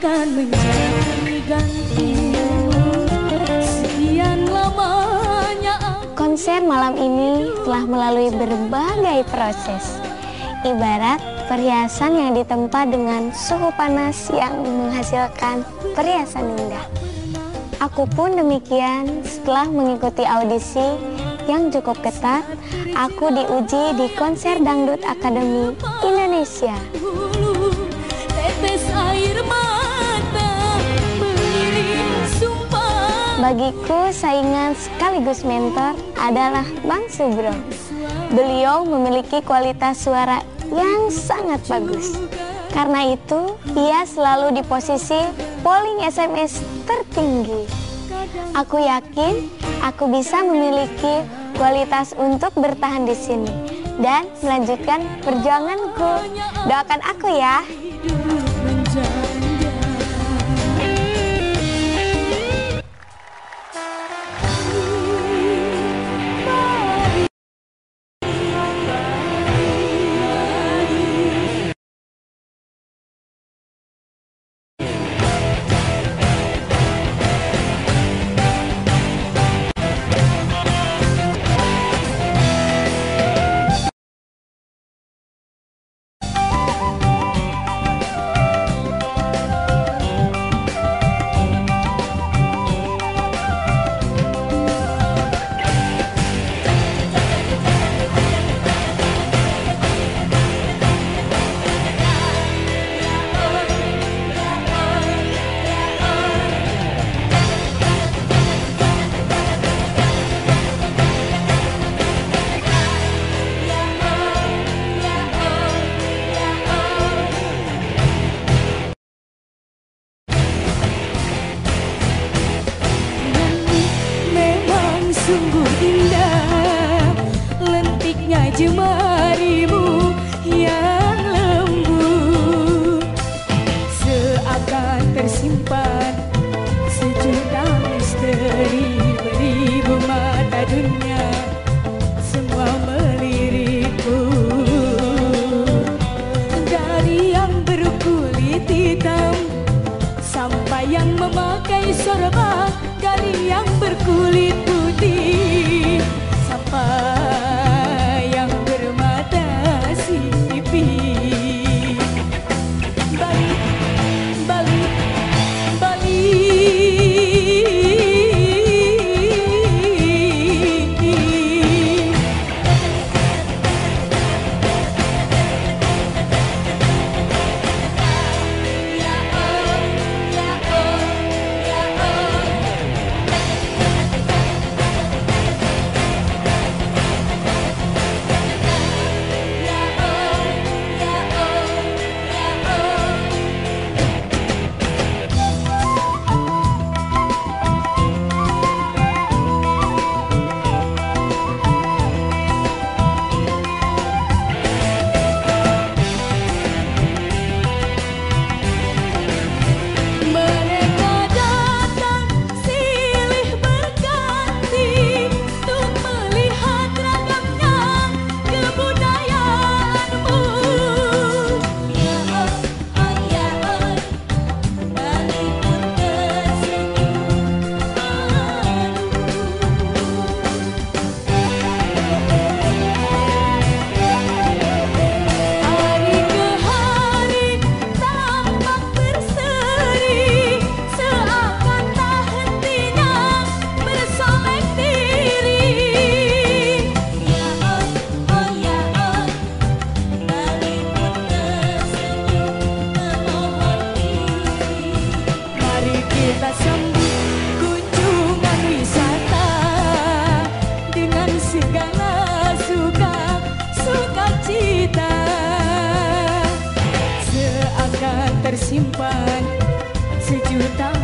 akan menjadi gantung Sekian lamanya Konser malam ini telah melalui berbagai proses. Ibarat perhiasan yang ditempa dengan suhu panas yang menghasilkan perhiasan indah. Aku pun demikian setelah mengikuti audisi yang cukup ketat, aku diuji di konser Dangdut Akademi Indonesia. Bagiku saingan sekaligus mentor adalah Bang Subro. Beliau memiliki kualitas suara yang sangat bagus. Karena itu, ia selalu di posisi polling SMS tertinggi. Aku yakin aku bisa memiliki kualitas untuk bertahan di sini dan melanjutkan perjuanganku. Doakan aku ya. Jemarimu yang lembut. Seakan tersimpan sejuta misteri beribu mata dunia semua melirikku dari yang berkulit hitam sampai yang memakai sorban dari yang berkulit putih Sejuta